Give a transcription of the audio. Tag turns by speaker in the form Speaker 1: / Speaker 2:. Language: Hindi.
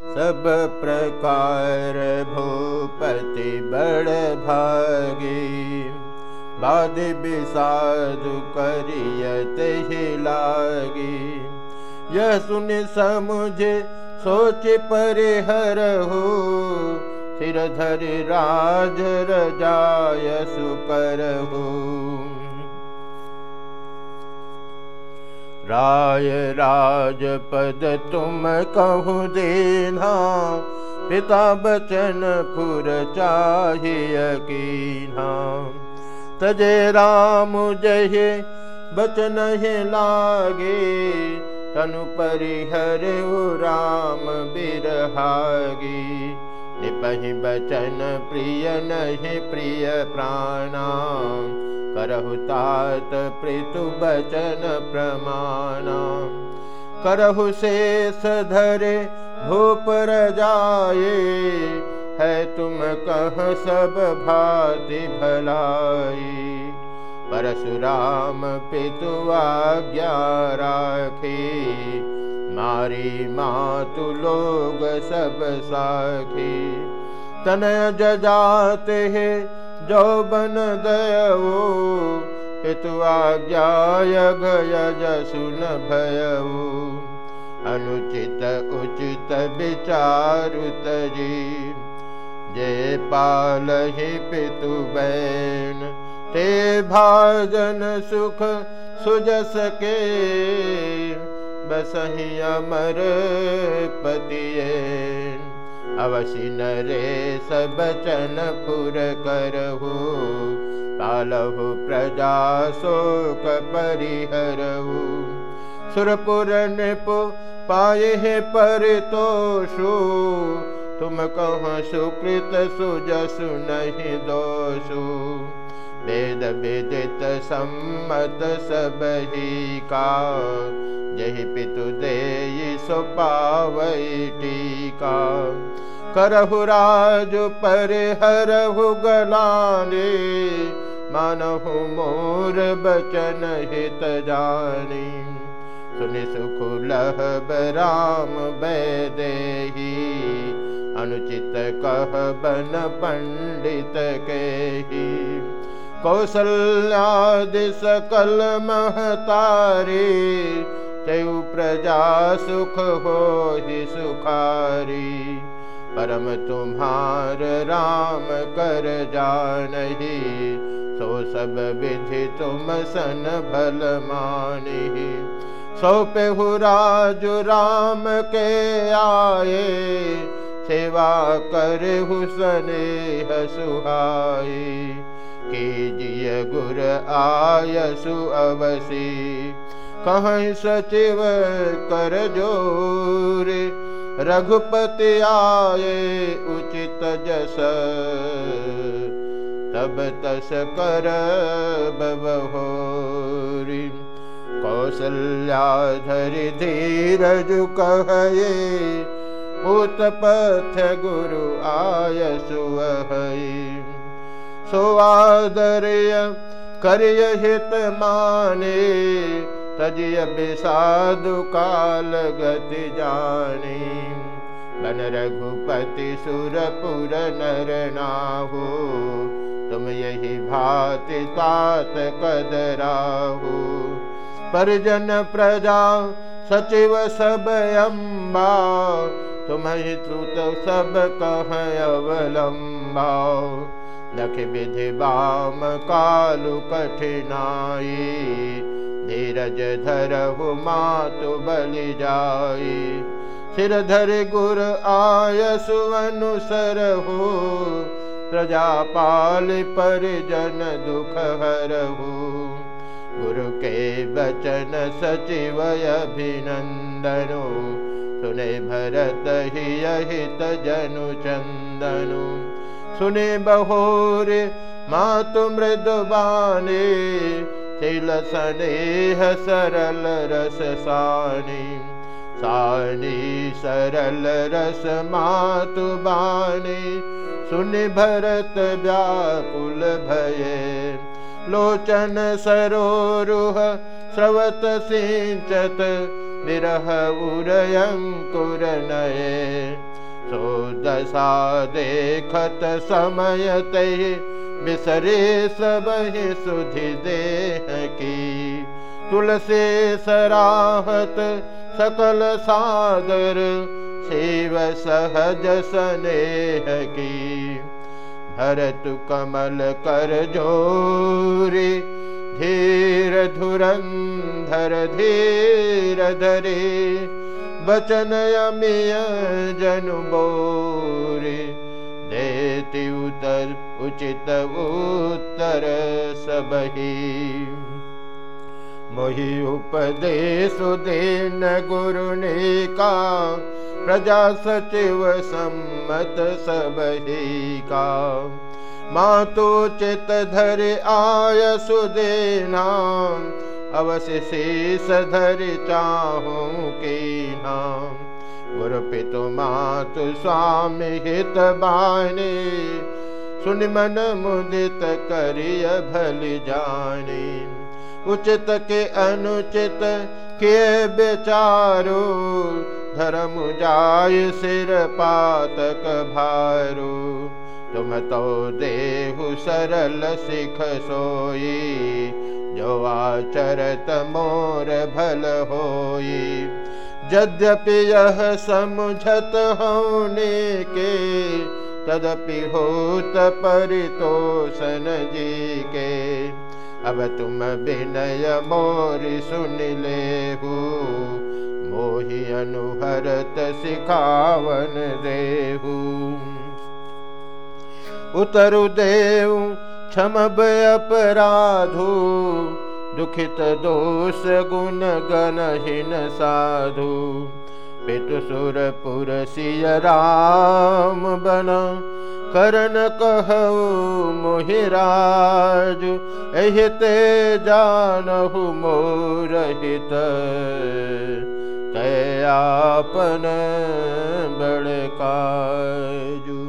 Speaker 1: सब प्रकार भूपति बड़ भागी। बाद विषादु करियत ही लागी। यह सुन समुझे सोच परिहर हो। सिर धर राज रजाय सुकर हो राय राजपद तुम कहूँ देना। पिता बचन पुर चाहिए कीना तजे राम जय बचन ही लागे। तनु परिहर राम बिरहागी निपहि बचन प्रिय नहीं प्रिय प्राणा। करहु तात पृथु बचन प्रमाण। करहु शेष धरे भूपर जाए है तुम कह सब भाति भलाई परशुराम पितु आज्ञा राखे मारी मातु लोग सब साखी तनय जजाते हैं जो बन दयवो पितु आज्ञाय गय जसुन भयऊ अनुचित उचित विचारु तजी जे पाल ही पितु बैन ते भाजन सुख सुजस के बसही अमर पतियेन अवश्य नरे सब चन पुर करहु। पालहु प्रजा शोक परिहरहु। सुरपुर नृपु पाए परितोषु। तुम कह सुकृत सुजसु नहीं दोषु। वेद विदित सम्मत सब ही का। पितु दे सो पावई टीका करहु राज पर हरहु गलाने मानहु मोर बचन हित जानी। सुनि सुख लहब राम बैदेही अनुचित कह बन पंडित के ही कौशल्यादि सकल महतारी चयु प्रजा सुख हो ही सुखारी। परम तुम्हार राम कर जानही, सो सब विधि तुम सन भल मानी सौपे राजु राम के आए सेवा कर हुसने सुहाई। कीजिए गुर आयसु अवसी कहीं सचिव, कर जोरे। रघुपति आए उचित जस। तब तस कर बहोरी कौशल्याधरि धीरज कहे, उत पथ गुरु आय सुवहई सुआदर्य करिय हित माने तजिय विषादु काल गति जानी। बन रघुपति सुरपुर नर नाहु, तुम यही भाति तात कदराहु परजन प्रजा, सचिव सब अम्बा, तुम ही श्रुत सब कह अवलंबा। लख विधि बाम कालु कठिनाई धीरज धरहु मातु बलि जाई। सिर धर गुर आय सुअनुसर हो प्रजा पाल पर जन दुख हरहु। गुरु के बचन सचिव अभिनंदनु। सुने भरत ही अहित जनु चंदनु। सुने बहोर मातु मृदुबानी स्नेह सरल रस सानी सानी सरल रस मातु बानी। सुन भरत व्याकुल भये लोचन सरोरुह स्रवत सिंचत विरह उरयंकुर नये। सो दशा देखत समय बिसरे सब सुधि देह की। तुलसी सराहत सकल सागर, शिव सहज स्नेह की। भरत कमल कर जोरी, धीर धुरंधर धीर धरे। बचन अमिय जनु बोरे। देती उतर, उचित उत्तर सबही। मोहि उपदेश देन गुरु ने का प्रजा सचिव सम्मत सबही का। मातो चित धर आय सुदेना अवश्य शेष धर चाहूँ के नाम। गुरु पितु मातु स्वामी हित बाने सुन मन मुदित करिय भल जाने। उचित के अनुचित के बेचारो धर्म जाय सिर पातक भारो। तुम तो देहु सरल सिख सोई जो आचरत मोर भल होई यद्यपि यह समझत होने के, तदपि होत परितोषण जी के। अब तुम विनय मोर सुन ले मोहि अनुहरत सिखावन देहु उतरु देव क्षम अपराधु दुखित दोष गुण गणहीन साधु। पितुसुरपुर सिय राम बन। करन कहु मोहिराज एहते जानहु मोरहित तया बड़ बु